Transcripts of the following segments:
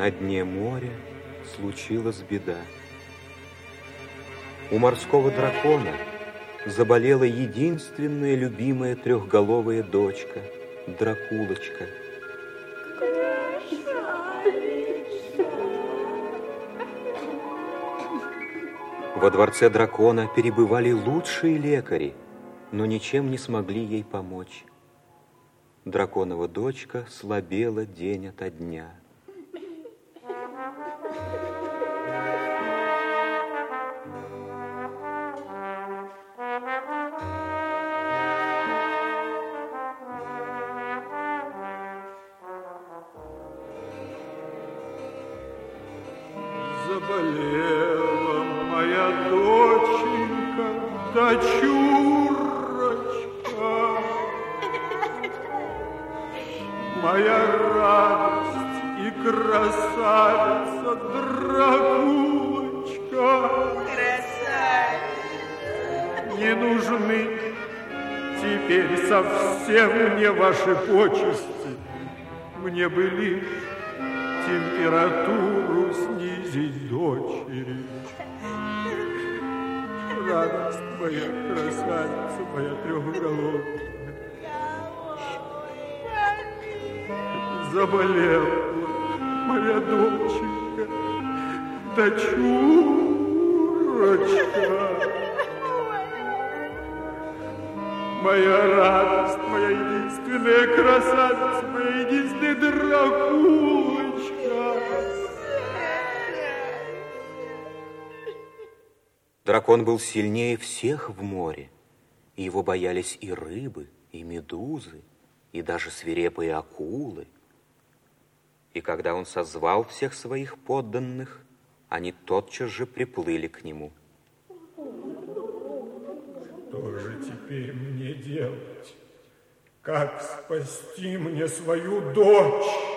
На дне моря случилась беда. У морского дракона заболела единственная любимая трехголовая дочка, Дракулочка. Во дворце дракона перебывали лучшие лекари, но ничем не смогли ей помочь. Драконова дочка слабела день ото дня. Заболела моя доченька, дочурочка. Моя радость и красавица, драгулочка. Красавица. Не нужны теперь совсем мне ваши почести. Мне бы лишь температуру снизить дочери. Радость моя, красавица моя трехголовая. Заболела моя доченька, дочурочка. Моя радость, моя единственная красавица, моя единственная дракулочка. Дракон был сильнее всех в море, и его боялись и рыбы, и медузы, и даже свирепые акулы. И когда он созвал всех своих подданных, они тотчас же приплыли к нему. Что же теперь мне делать? Как спасти мне свою дочь?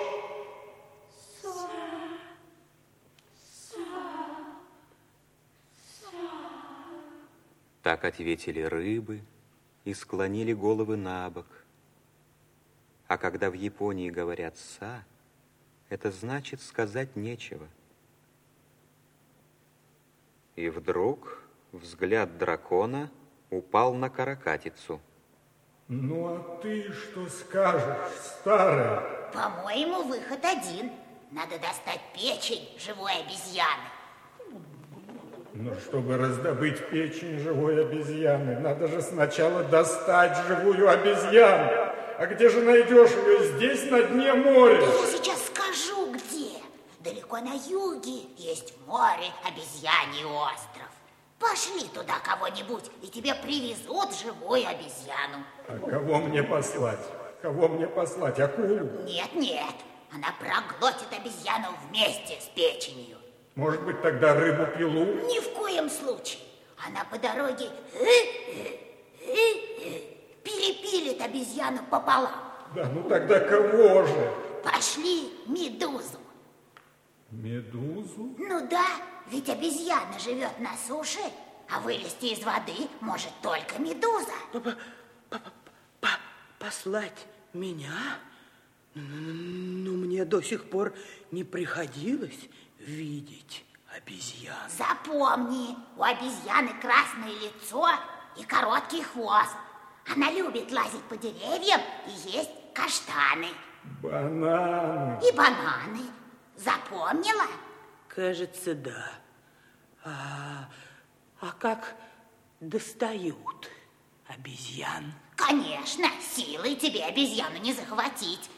Так ответили рыбы и склонили головы на бок. А когда в Японии говорят «са», это значит сказать нечего. И вдруг взгляд дракона упал на каракатицу. Ну, а ты что скажешь, старая? По-моему, выход один. Надо достать печень живой обезьяны. Но чтобы раздобыть печень живой обезьяны, надо же сначала достать живую обезьяну. А где же найдешь ее? Здесь, на дне моря. Я сейчас скажу, где. Далеко на юге есть море, обезьяний остров. Пошли туда кого-нибудь, и тебе привезут живую обезьяну. А кого мне послать? Кого мне послать? Акулу? Нет, нет, она проглотит обезьяну вместе с печенью. Может быть, тогда рыбу-пилу? Ни в коем случае. Она по дороге перепилит обезьяну пополам. Да, ну тогда кого же? Пошли медузу. Медузу? Ну да, ведь обезьяна живет на суше, а вылезти из воды может только медуза. Послать меня? Но мне до сих пор не приходилось видеть обезьян. Запомни, у обезьяны красное лицо и короткий хвост. Она любит лазить по деревьям и есть каштаны. Бананы. И бананы. Запомнила? Кажется, да. А, а как достают обезьян? Конечно, силой тебе обезьяну не захватить.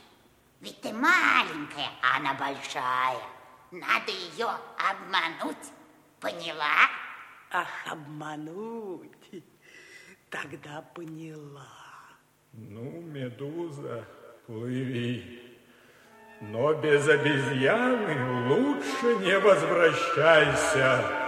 Ведь ты маленькая, а она большая. Надо ее обмануть. Поняла? Ах, обмануть. Тогда поняла. Ну, медуза, плыви. Но без обезьяны лучше не возвращайся.